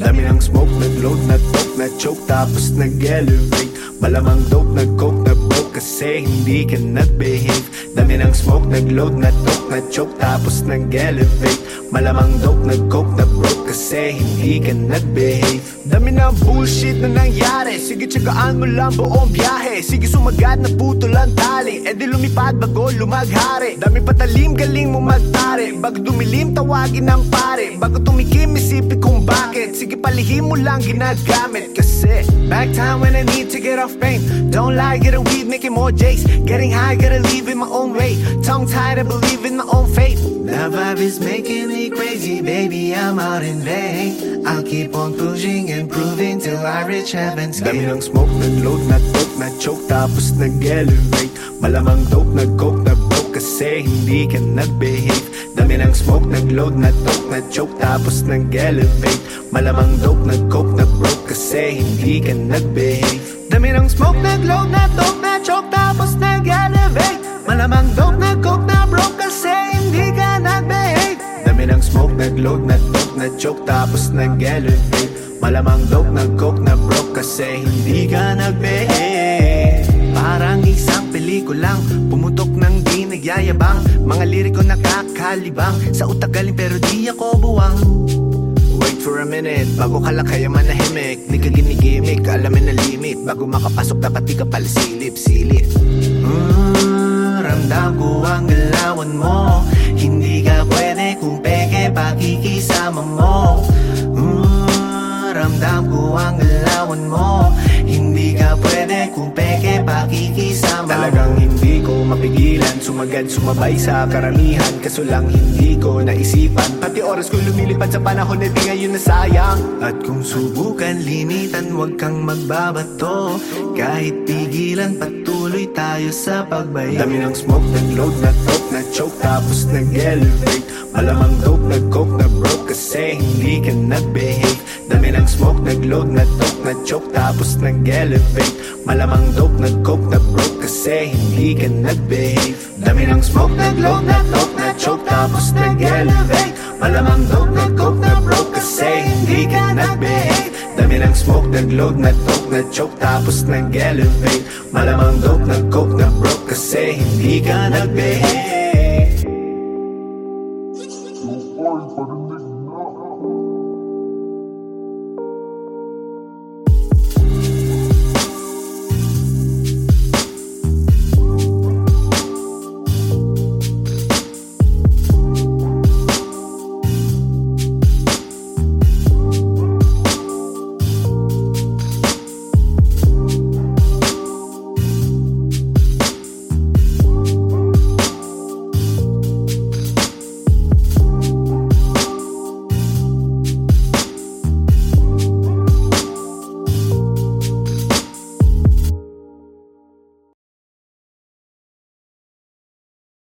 Dami ng smoke, nag-load, na-talk, na-choke Tapos nag-elevate. Malamang dope, nag-coke, na-broke Kasi hindi ka nag-behave Dami ng smoke, nag-load, na-talk, na-choke Tapos nag-elevate. Malamang dope, nag-coke, na-broke Kasi hindi ka nag-behave. Dami ng bullshit na nangyari. Sige, tsagaan mo lang buong biyahe. Sige, sumagat na puto lang tali. E di lumipad bago lumaghari. Dami patalim, galing mo magtari. Bago dumilim, tawagin ng pare. Bago tumikim, isipin kung bakit. Sige, palihim mo lang ginagamit. Kasi Back time when I need to get off pain. Don't lie, get a weed, making more jakes Getting high, gotta leave in my own way Tongue tied, I believe in my own fate The vibe is making me crazy Baby, I'm out in vain. I'll keep on pushing and proving Till I reach heaven's gate. Dami ng smoke, nag-load, na-talk, na-choke Tapos nag-elevate Malamang dope, nag-coke, na-broke Kasi hindi ka nag-behave Dami ng smoke, nag-load, na-talk, na-choke Tapos nag-elevate Malamang dope, nag-coke, na-broke Kasi hindi ka nag-behave Dami ng smoke, nag-load, na-talk, na-choke Tapos nag-elevate Malamang dope, nag-coke, na-broke Kasi hindi ka nag-behave. Dami ng smoke, nag-load, na-talk, na-choke Tapos nag-elevate. Malamang dope, nag-coke, na-broke Kasi hindi ka nag-behave. Parang isang pelikulang Pumutok ng di nagyayabang. Mga liriko nakakalibang. Sa utak galing pero di ako buwang. Wait for a minute, bago ka lang kaya manahimik. Di ka ginigimik, alamin na limit. Bago makapasok dapat di ka pala silip, silip mm, Ko ang galawan mo. Hindi ka pwede kung peke pakikisama mo ko mapigilan. Sumagad, sumabay sa karamihan. Kaso lang hindi ko naisipan. Pati oras ko lumilipad sa panahon na di ngayon nasayang. At kung subukan linitan Huwag kang magbabato. Kahit pigilan patuloy tayo sa pagbayo Dami ng smoke, nag-load, na-talk, na-choke Tapos nag-elevate Malamang dope, nag-coke, na-broke Kasi hindi ka nag-behave. Dami ng smoke, nag-load, na-talk, na-choke Tapos nag-elevate. Malamang dope, nag-coke, na-broke Kasi hindi ka nag-behave. Dami ng smoke, nag-load, na-talk, na-choke Tapos nag-elevate. Malamang dope, nag-coke, na-broke Kasi hindi ka nag-behave. Dami ng smoke, nag-load, na-talk, na-choke Tapos nag-elevate. Malamang dope, nag-coke, na-broke Kasi hindi ka nag-behave